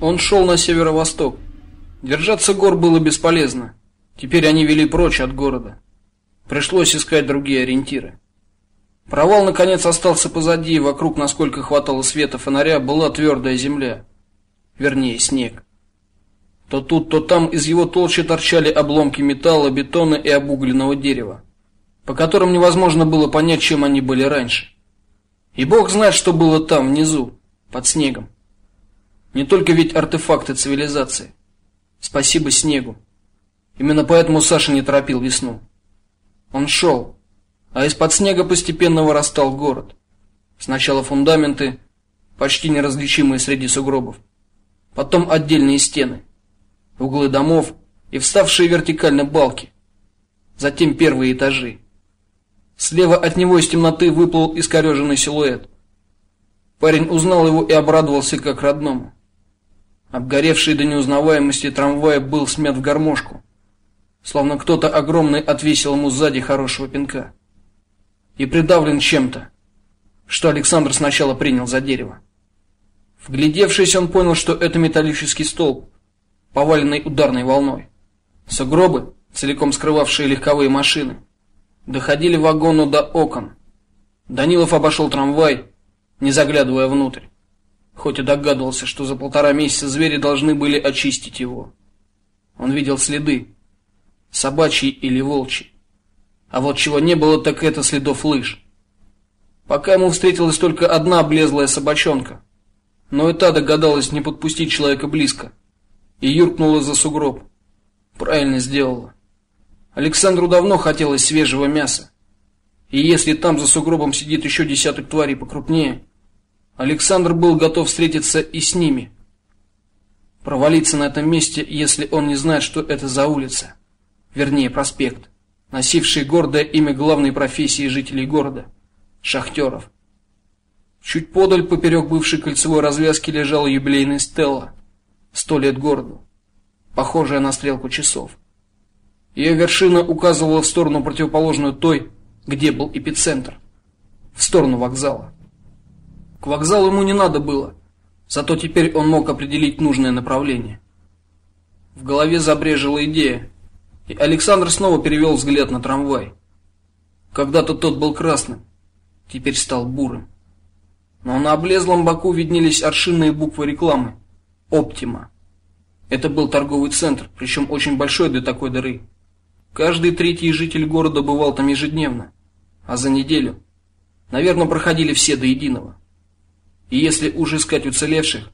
Он шел на северо-восток. Держаться гор было бесполезно. Теперь они вели прочь от города. Пришлось искать другие ориентиры. Провал наконец остался позади, и вокруг, насколько хватало света фонаря, была твердая земля, вернее, снег. То тут, то там из его толщи торчали обломки металла, бетона и обугленного дерева, по которым невозможно было понять, чем они были раньше. И бог знает, что было там внизу, под снегом. Не только ведь артефакты цивилизации. Спасибо снегу. Именно поэтому Саша не торопил весну. Он шел, а из-под снега постепенно вырастал город. Сначала фундаменты, почти неразличимые среди сугробов, потом отдельные стены, углы домов и вставшие вертикально балки. Затем первые этажи. Слева от него из темноты выплыл искореженный силуэт. Парень узнал его и обрадовался как родному. Обгоревший до неузнаваемости трамвай был смят в гармошку, словно кто-то огромный отвесил ему сзади хорошего пинка. И придавлен чем-то, что Александр сначала принял за дерево. Вглядевшись, он понял, что это металлический столб, поваленный ударной волной. Сугробы, целиком скрывавшие легковые машины, доходили вагону до окон. Данилов обошел трамвай, не заглядывая внутрь хоть и догадывался, что за полтора месяца звери должны были очистить его. Он видел следы, собачьи или волчьи. А вот чего не было, так это следов лыж. Пока ему встретилась только одна облезлая собачонка, но и та догадалась не подпустить человека близко и юркнула за сугроб. Правильно сделала. Александру давно хотелось свежего мяса. И если там за сугробом сидит еще десяток тварей покрупнее, Александр был готов встретиться и с ними. Провалиться на этом месте, если он не знает, что это за улица, вернее, проспект, носивший гордое имя главной профессии жителей города шахтеров. Чуть подаль поперек бывшей кольцевой развязки лежала юбилейная стела сто лет городу, похожая на стрелку часов. Ее вершина указывала в сторону противоположную той, где был эпицентр, в сторону вокзала. К вокзалу ему не надо было, зато теперь он мог определить нужное направление. В голове забрежила идея, и Александр снова перевел взгляд на трамвай. Когда-то тот был красным, теперь стал бурым. Но на облезлом боку виднелись аршинные буквы рекламы: Оптима. Это был торговый центр, причем очень большой для такой дыры. Каждый третий житель города бывал там ежедневно, а за неделю, наверное, проходили все до единого. И если уж искать уцелевших,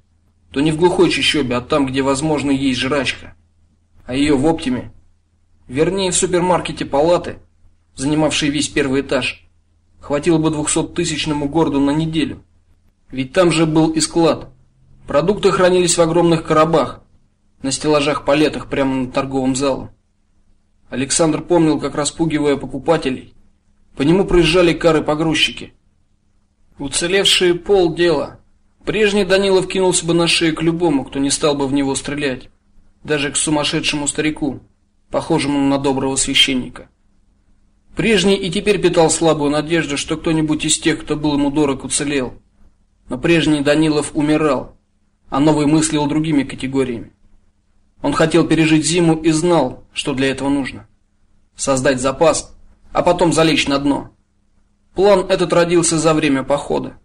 то не в глухой чащобе, а там, где возможно есть жрачка. А ее в Оптиме, вернее в супермаркете Палаты, занимавшей весь первый этаж, хватило бы двухсоттысячному городу на неделю. Ведь там же был и склад. Продукты хранились в огромных коробах, на стеллажах-палетах прямо над торговым залом. Александр помнил, как распугивая покупателей, по нему проезжали кары-погрузчики. Уцелевшие полдела. Прежний Данилов кинулся бы на шею к любому, кто не стал бы в него стрелять, даже к сумасшедшему старику, похожему на доброго священника. Прежний и теперь питал слабую надежду, что кто-нибудь из тех, кто был ему дорог, уцелел. Но прежний Данилов умирал, а новый мыслил другими категориями. Он хотел пережить зиму и знал, что для этого нужно: создать запас, а потом залечь на дно. План этот родился за время похода.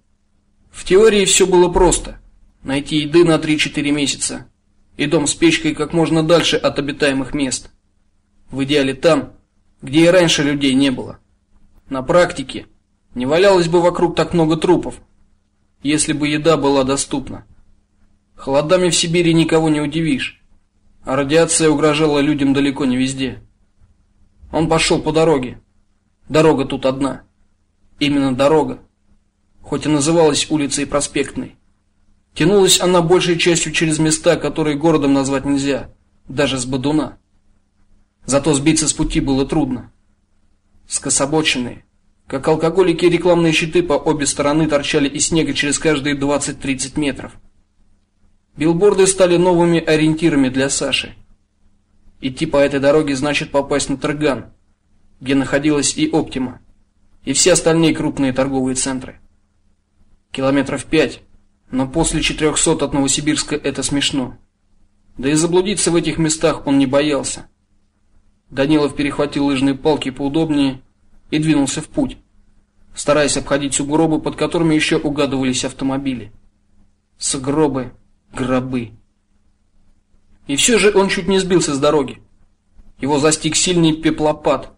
В теории все было просто: найти еды на 3-4 месяца и дом с печкой как можно дальше от обитаемых мест. В идеале там, где и раньше людей не было. На практике не валялось бы вокруг так много трупов, если бы еда была доступна. Холодами в Сибири никого не удивишь, а радиация угрожала людям далеко не везде. Он пошел по дороге. Дорога тут одна. Именно дорога, хоть и называлась улицей Проспектной, тянулась она большей частью через места, которые городом назвать нельзя, даже с Бадуна. Зато сбиться с пути было трудно. Скособоченные, как алкоголики, рекламные щиты по обе стороны торчали из снега через каждые 20-30 метров. Билборды стали новыми ориентирами для Саши. Идти по этой дороге значит попасть на Трган, где находилась и Оптима и все остальные крупные торговые центры. Километров пять, Но после 400 от Новосибирска это смешно. Да и заблудиться в этих местах он не боялся. Данилов перехватил лыжные палки поудобнее и двинулся в путь, стараясь обходить сугробы, под которыми еще угадывались автомобили. Сугробы, гробы. И все же он чуть не сбился с дороги. Его застиг сильный пеплопад,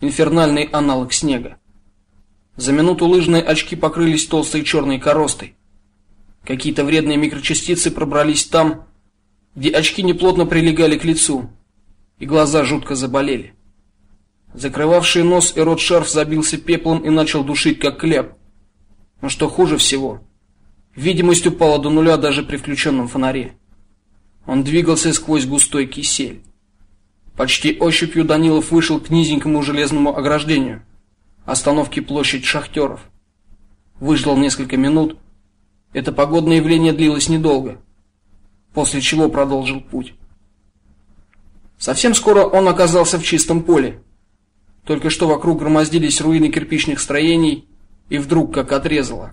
инфернальный аналог снега. За минуту лыжные очки покрылись толстой черной коростой. Какие-то вредные микрочастицы пробрались там, где очки неплотно прилегали к лицу, и глаза жутко заболели. Закрывавший нос и рот шарф забился пеплом и начал душить как кляп. Но что хуже всего, видимость упала до нуля даже при включенном фонаре. Он двигался сквозь густой кисель. Почти ощупью Данилов вышел к низенькому железному ограждению остановки площадь Шахтеров. Выждал несколько минут. Это погодное явление длилось недолго, после чего продолжил путь. Совсем скоро он оказался в чистом поле. Только что вокруг громоздились руины кирпичных строений, и вдруг как отрезало.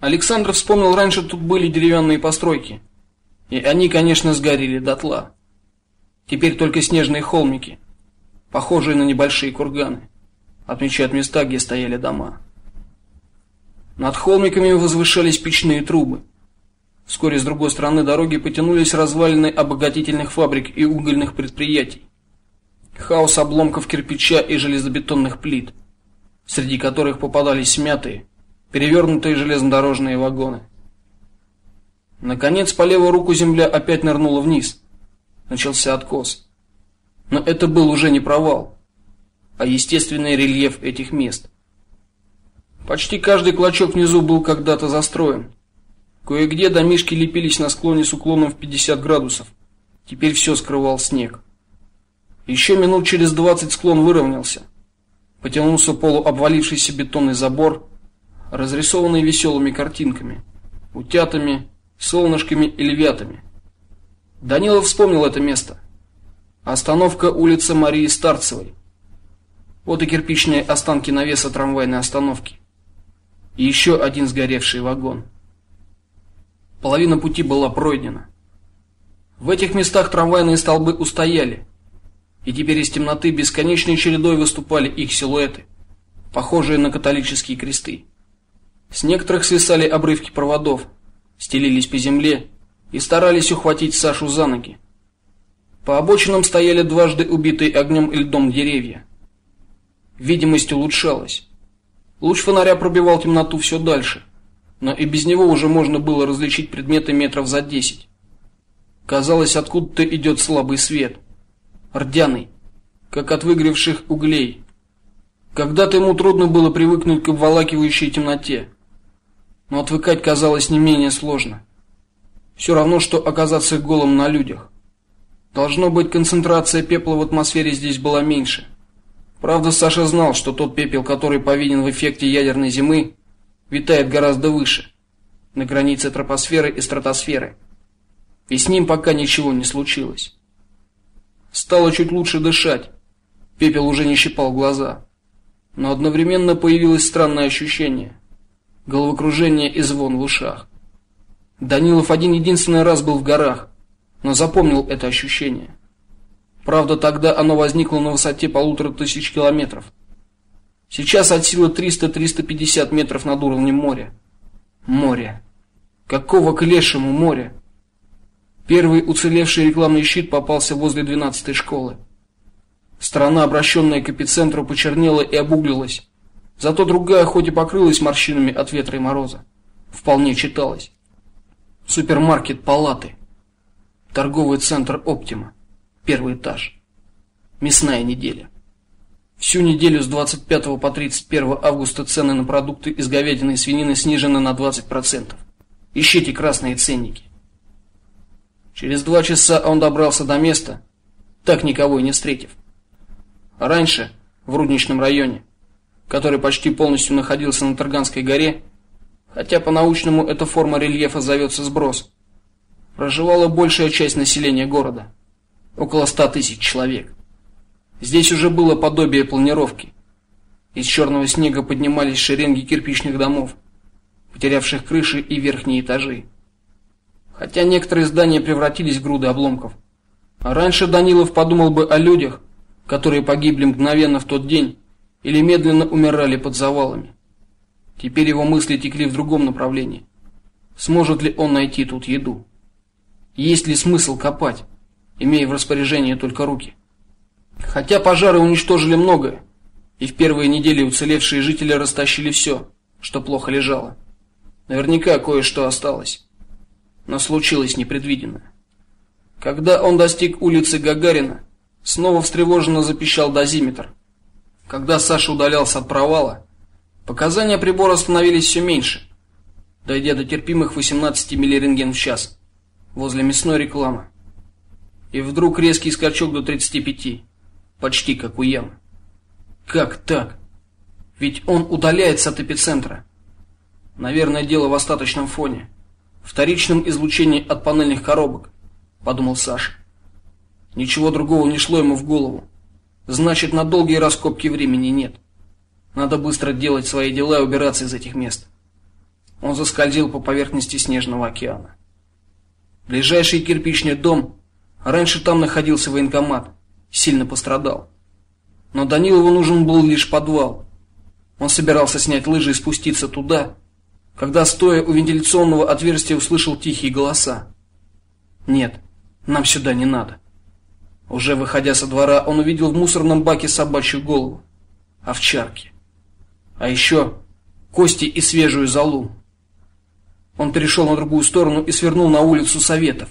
Александр вспомнил, раньше тут были деревянные постройки, и они, конечно, сгорели дотла. Теперь только снежные холмики, похожие на небольшие курганы отмечают места, где стояли дома. Над холмиками возвышались печные трубы. Вскоре с другой стороны дороги потянулись развалины обогатительных фабрик и угольных предприятий. Хаос обломков кирпича и железобетонных плит, среди которых попадались смятые, перевернутые железнодорожные вагоны. Наконец, по левую руку земля опять нырнула вниз. Начался откос. Но это был уже не провал а естественный рельеф этих мест. Почти каждый клочок внизу был когда-то застроен. Кое-где домишки лепились на склоне с уклоном в 50 градусов. Теперь все скрывал снег. Еще минут через двадцать склон выровнялся. Потянулся полуобвалившийся бетонный забор, разрисованный веселыми картинками, утятами, солнышками и львятами. Данилов вспомнил это место. Остановка улица Марии Старцевой. Вот и кирпичные останки навеса трамвайной остановки. И еще один сгоревший вагон. Половина пути была пройдена. В этих местах трамвайные столбы устояли, и теперь из темноты бесконечной чередой выступали их силуэты, похожие на католические кресты. С некоторых свисали обрывки проводов, стелились по земле и старались ухватить Сашу за ноги. По обочинам стояли дважды убитые огнем и льдом деревья. Видимость улучшалась. Луч фонаря пробивал темноту все дальше, но и без него уже можно было различить предметы метров за десять. Казалось, откуда-то идет слабый свет, рдяный, как от выгоревших углей. Когда-то ему трудно было привыкнуть к обволакивающей темноте, но отвыкать казалось не менее сложно. Все равно что оказаться голым на людях. Должно быть, концентрация пепла в атмосфере здесь была меньше. Правда, Саша знал, что тот пепел, который повинен в эффекте ядерной зимы, витает гораздо выше, на границе тропосферы и стратосферы. И с ним пока ничего не случилось. Стало чуть лучше дышать. Пепел уже не щипал глаза. Но одновременно появилось странное ощущение головокружение и звон в ушах. Данилов один единственный раз был в горах, но запомнил это ощущение. Правда, тогда оно возникло на высоте полутора тысяч километров. Сейчас от силы 300-350 метров над уровнем моря. Море. Какого к лешему моря? Первый уцелевший рекламный щит попался возле 12-й школы. Страна, обращенная к эпицентру, почернела и обуглилась. Зато другая, хоть и покрылась морщинами от ветра и мороза, вполне читалась. Супермаркет Палаты. Торговый центр Оптима первый этаж. Мясная неделя. Всю неделю с 25 по 31 августа цены на продукты из говядины и свинины снижены на 20%. Ищите красные ценники. Через два часа он добрался до места, так никого и не встретив. раньше, в Рудничном районе, который почти полностью находился на Тарганской горе, хотя по-научному эта форма рельефа зовется сброс, проживала большая часть населения города около ста тысяч человек. Здесь уже было подобие планировки. Из черного снега поднимались шеренги кирпичных домов, потерявших крыши и верхние этажи. Хотя некоторые здания превратились в груды обломков. А раньше Данилов подумал бы о людях, которые погибли мгновенно в тот день или медленно умирали под завалами. Теперь его мысли текли в другом направлении. Сможет ли он найти тут еду? Есть ли смысл копать, имея в распоряжении только руки? Хотя пожары уничтожили многое, и в первые недели уцелевшие жители растащили все, что плохо лежало. Наверняка кое-что осталось. Но случилось непредвиденное. Когда он достиг улицы Гагарина, снова встревоженно запищал дозиметр. Когда Саша удалялся от провала, показания прибора становились все меньше, дойдя до терпимых 18 миллирентген в час возле мясной рекламы. И вдруг резкий скачок до 35, почти как у ямы. Как так? Ведь он удаляется от эпицентра. Наверное, дело в остаточном фоне, вторичном излучении от панельных коробок, подумал Саша. Ничего другого не шло ему в голову. Значит, на долгие раскопки времени нет. Надо быстро делать свои дела и убираться из этих мест. Он заскользил по поверхности снежного океана. Ближайший кирпичный дом, раньше там находился военкомат, сильно пострадал. Но Данилову нужен был лишь подвал. Он собирался снять лыжи и спуститься туда, когда стоя у вентиляционного отверстия услышал тихие голоса. Нет, нам сюда не надо. Уже выходя со двора, он увидел в мусорном баке собачью голову, овчарки. А еще кости и свежую золу. Он перешел на другую сторону и свернул на улицу Советов.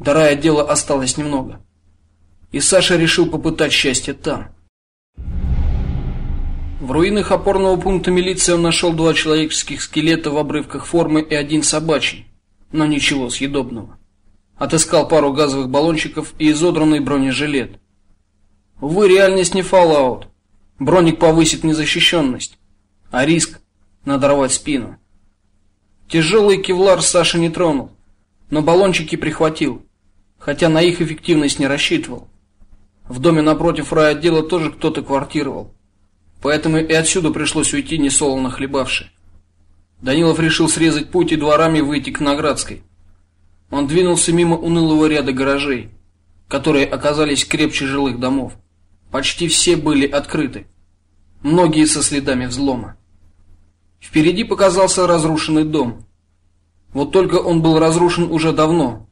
До райотдела осталось немного. И Саша решил попытать счастье там. В руинах опорного пункта милиции он нашел два человеческих скелета в обрывках формы и один собачий, но ничего съедобного. Отыскал пару газовых баллончиков и изодранный бронежилет. Увы, реальность не Fallout. Броник повысит незащищенность, а риск надорвать спину. Тяжелый кевлар Саша не тронул, но баллончики прихватил, хотя на их эффективность не рассчитывал. В доме напротив райотдела тоже кто-то квартировал. Поэтому и отсюда пришлось уйти несолоно хлебавши. Данилов решил срезать путь и дворами выйти к Наградской. Он двинулся мимо унылого ряда гаражей, которые оказались крепче жилых домов. Почти все были открыты, многие со следами взлома. Впереди показался разрушенный дом. Вот только он был разрушен уже давно,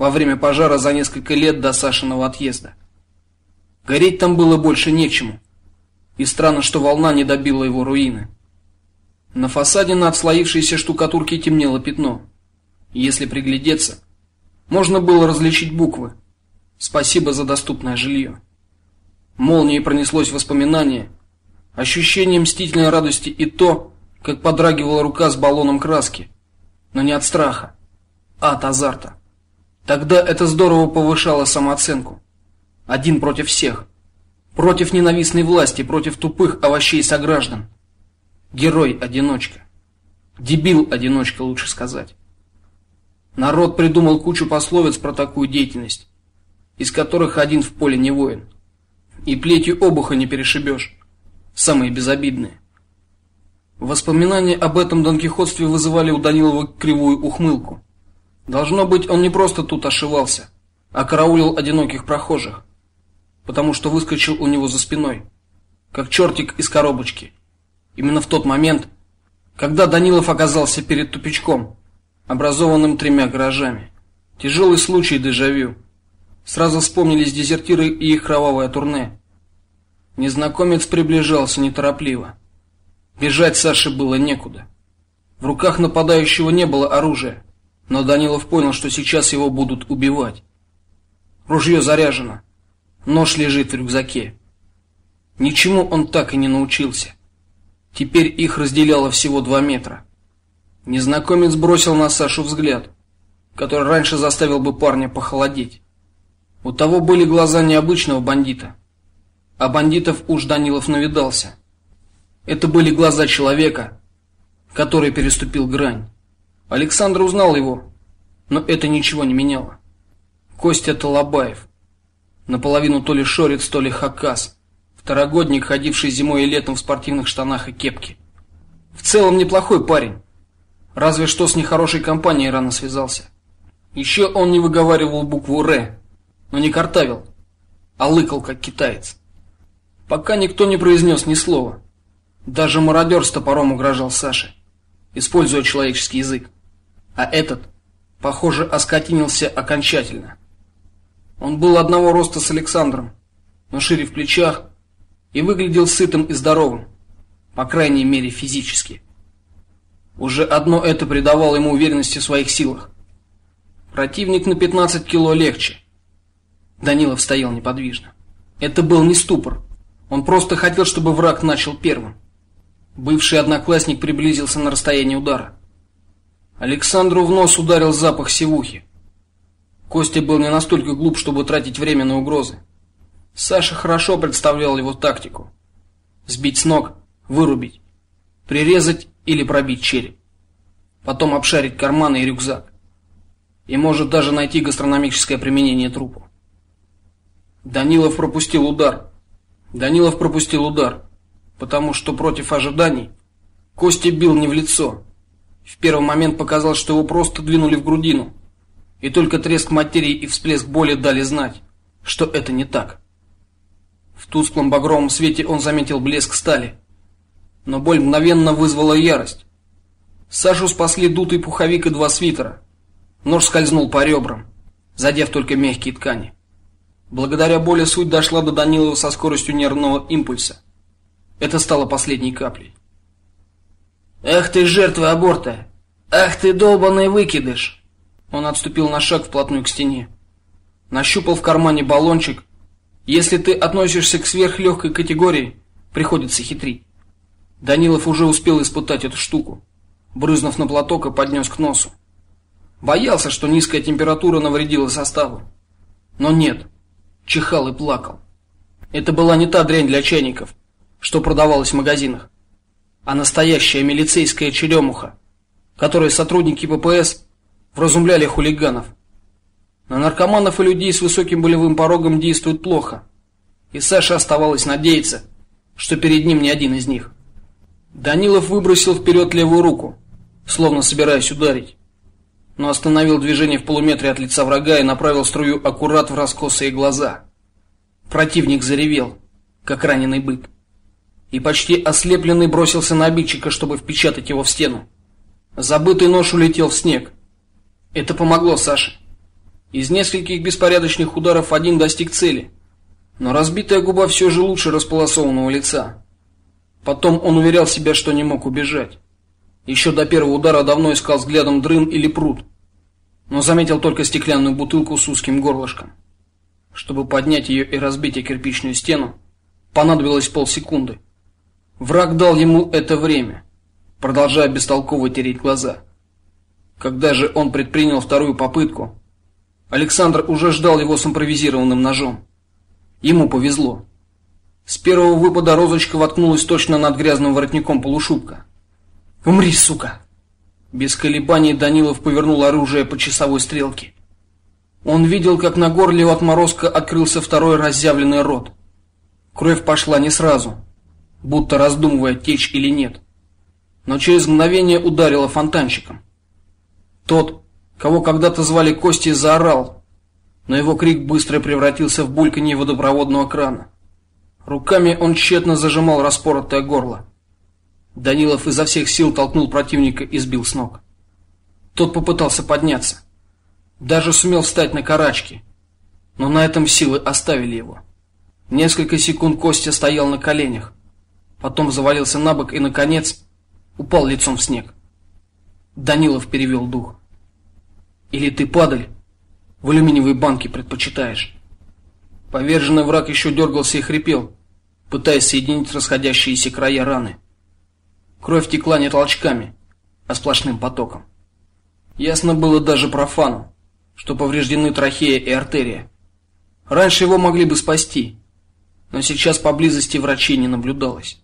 во время пожара за несколько лет до Сашиного отъезда. Гореть там было больше нечему. И странно, что волна не добила его руины. На фасаде на отслоившейся штукатурке темнело пятно. если приглядеться, можно было различить буквы. Спасибо за доступное жилье. Молнией пронеслось воспоминание, ощущение мстительной радости и то, как подрагивала рука с баллоном краски, но не от страха, а от азарта. Тогда это здорово повышало самооценку. Один против всех. Против ненавистной власти, против тупых овощей сограждан. Герой-одиночка. Дебил-одиночка, лучше сказать. Народ придумал кучу пословиц про такую деятельность, из которых один в поле не воин. И плетью обуха не перешибешь. Самые безобидные. Воспоминания об этом донкихотстве вызывали у Данилова кривую ухмылку. Должно быть, он не просто тут ошивался, а караулил одиноких прохожих потому что выскочил у него за спиной, как чертик из коробочки. Именно в тот момент, когда Данилов оказался перед тупичком, образованным тремя гаражами. Тяжелый случай дежавю. Сразу вспомнились дезертиры и их кровавое турне. Незнакомец приближался неторопливо. Бежать Саше было некуда. В руках нападающего не было оружия, но Данилов понял, что сейчас его будут убивать. Ружье заряжено. Нож лежит в рюкзаке. Ничему он так и не научился. Теперь их разделяло всего два метра. Незнакомец бросил на Сашу взгляд, который раньше заставил бы парня похолодеть. У того были глаза необычного бандита, а бандитов уж Данилов навидался. Это были глаза человека, который переступил грань. Александр узнал его, но это ничего не меняло. Костя Толобаев наполовину то ли шорец, то ли хакас, второгодник, ходивший зимой и летом в спортивных штанах и кепке. В целом неплохой парень, Разве что с нехорошей компанией рано связался. Еще он не выговаривал букву Р, но не картавил, а лыкал как китаец. Пока никто не произнес ни слова. Даже мародер с топором угрожал Саше, используя человеческий язык. А этот, похоже, оскотинился окончательно. Он был одного роста с Александром, но шире в плечах и выглядел сытым и здоровым, по крайней мере физически. Уже одно это придавало ему уверенности в своих силах. Противник на 15 кило легче. Данилов стоял неподвижно. Это был не ступор. Он просто хотел, чтобы враг начал первым. Бывший одноклассник приблизился на расстояние удара. Александру в нос ударил запах сивухи. Костя был не настолько глуп, чтобы тратить время на угрозы. Саша хорошо представлял его тактику: сбить с ног, вырубить, прирезать или пробить череп, потом обшарить карманы и рюкзак, и может даже найти гастрономическое применение трупу. Данилов пропустил удар. Данилов пропустил удар, потому что против ожиданий Костя бил не в лицо. В первый момент показалось, что его просто двинули в грудину и только треск материи и всплеск боли дали знать, что это не так. В тусклом багровом свете он заметил блеск стали, но боль мгновенно вызвала ярость. Сашу спасли дутый пуховик и два свитера. Нож скользнул по ребрам, задев только мягкие ткани. Благодаря боли суть дошла до Данилова со скоростью нервного импульса. Это стало последней каплей. Эх ты жертва аборта! Ах ты долбаный выкидыш! Он отступил на шаг вплотную к стене. Нащупал в кармане баллончик. Если ты относишься к сверхлегкой категории, приходится хитрить. Данилов уже успел испытать эту штуку, брызнув на платок и поднес к носу. Боялся, что низкая температура навредила составу. Но нет. Чихал и плакал. Это была не та дрянь для чайников, что продавалась в магазинах, а настоящая милицейская черемуха, которую сотрудники ППС вразумляли хулиганов. На наркоманов и людей с высоким болевым порогом действует плохо. И Саше оставалось надеяться, что перед ним не один из них. Данилов выбросил вперед левую руку, словно собираясь ударить, но остановил движение в полуметре от лица врага и направил струю аккурат в раскосые глаза. Противник заревел, как раненый бык, и почти ослепленный бросился на обидчика, чтобы впечатать его в стену. Забытый нож улетел в снег. Это помогло Саше. Из нескольких беспорядочных ударов один достиг цели, но разбитая губа все же лучше располосованного лица. Потом он уверял себя, что не мог убежать. Еще до первого удара давно искал взглядом дрын или пруд, но заметил только стеклянную бутылку с узким горлышком. Чтобы поднять ее и разбить о кирпичную стену, понадобилось полсекунды. Враг дал ему это время, продолжая бестолково тереть глаза. Когда же он предпринял вторую попытку, Александр уже ждал его с импровизированным ножом. Ему повезло. С первого выпада розочка воткнулась точно над грязным воротником полушубка. "Умри, сука!" Без колебаний Данилов повернул оружие по часовой стрелке. Он видел, как на горле у отморозка открылся второй разъявленный рот. Кровь пошла не сразу, будто раздумывая, течь или нет. Но через мгновение ударила фонтанчиком. Тот, кого когда-то звали Костей, заорал, но его крик быстро превратился в бульканье водопроводного крана. Руками он тщетно зажимал распоротое горло. Данилов изо всех сил толкнул противника и сбил с ног. Тот попытался подняться, даже сумел встать на карачки, но на этом силы оставили его. Несколько секунд Костя стоял на коленях, потом завалился на бок и наконец упал лицом в снег. Данилов перевел дух. Или ты падаль в алюминиевой банке предпочитаешь? Поверженный враг еще дергался и хрипел, пытаясь соединить расходящиеся края раны. Кровь текла не толчками, а сплошным потоком. Ясно было даже профану, что повреждены трахея и артерия. Раньше его могли бы спасти, но сейчас поблизости врачей не наблюдалось.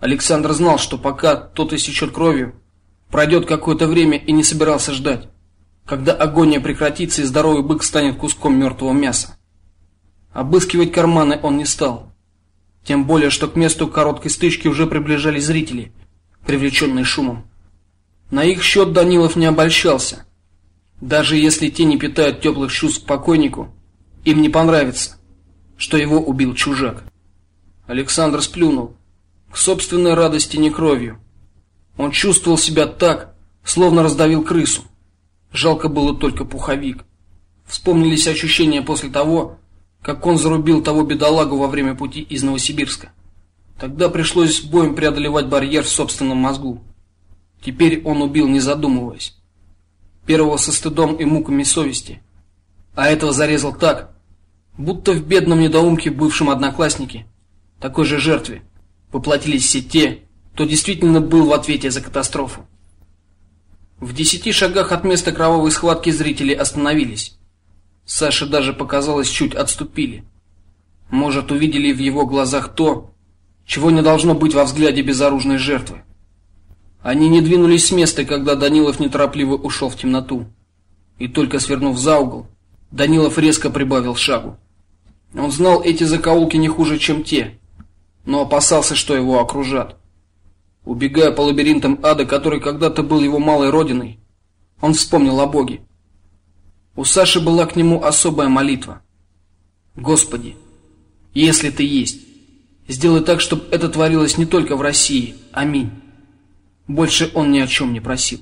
Александр знал, что пока тот истечет кровью, пройдет какое-то время и не собирался ждать когда агония прекратится и здоровый бык станет куском мертвого мяса. Обыскивать карманы он не стал. Тем более, что к месту короткой стычки уже приближались зрители, привлеченные шумом. На их счет Данилов не обольщался. Даже если те не питают теплых чувств к покойнику, им не понравится, что его убил чужак. Александр сплюнул, к собственной радости не кровью. Он чувствовал себя так, словно раздавил крысу. Жалко было только пуховик. Вспомнились ощущения после того, как он зарубил того бедолагу во время пути из Новосибирска. Тогда пришлось боем преодолевать барьер в собственном мозгу. Теперь он убил, не задумываясь. Первого со стыдом и муками совести, а этого зарезал так, будто в бедном недоумке бывшем однокласснике, такой же жертве, поплатились все те, кто действительно был в ответе за катастрофу. В десяти шагах от места кровавой схватки зрители остановились. Саше даже показалось, чуть отступили. Может, увидели в его глазах то, чего не должно быть во взгляде безоружной жертвы. Они не двинулись с места, когда Данилов неторопливо ушел в темноту. И только свернув за угол, Данилов резко прибавил шагу. Он знал эти закоулки не хуже, чем те, но опасался, что его окружат. Убегая по лабиринтам ада, который когда-то был его малой родиной, он вспомнил о Боге. У Саши была к нему особая молитва. Господи, если ты есть, сделай так, чтобы это творилось не только в России. Аминь. Больше он ни о чем не просил.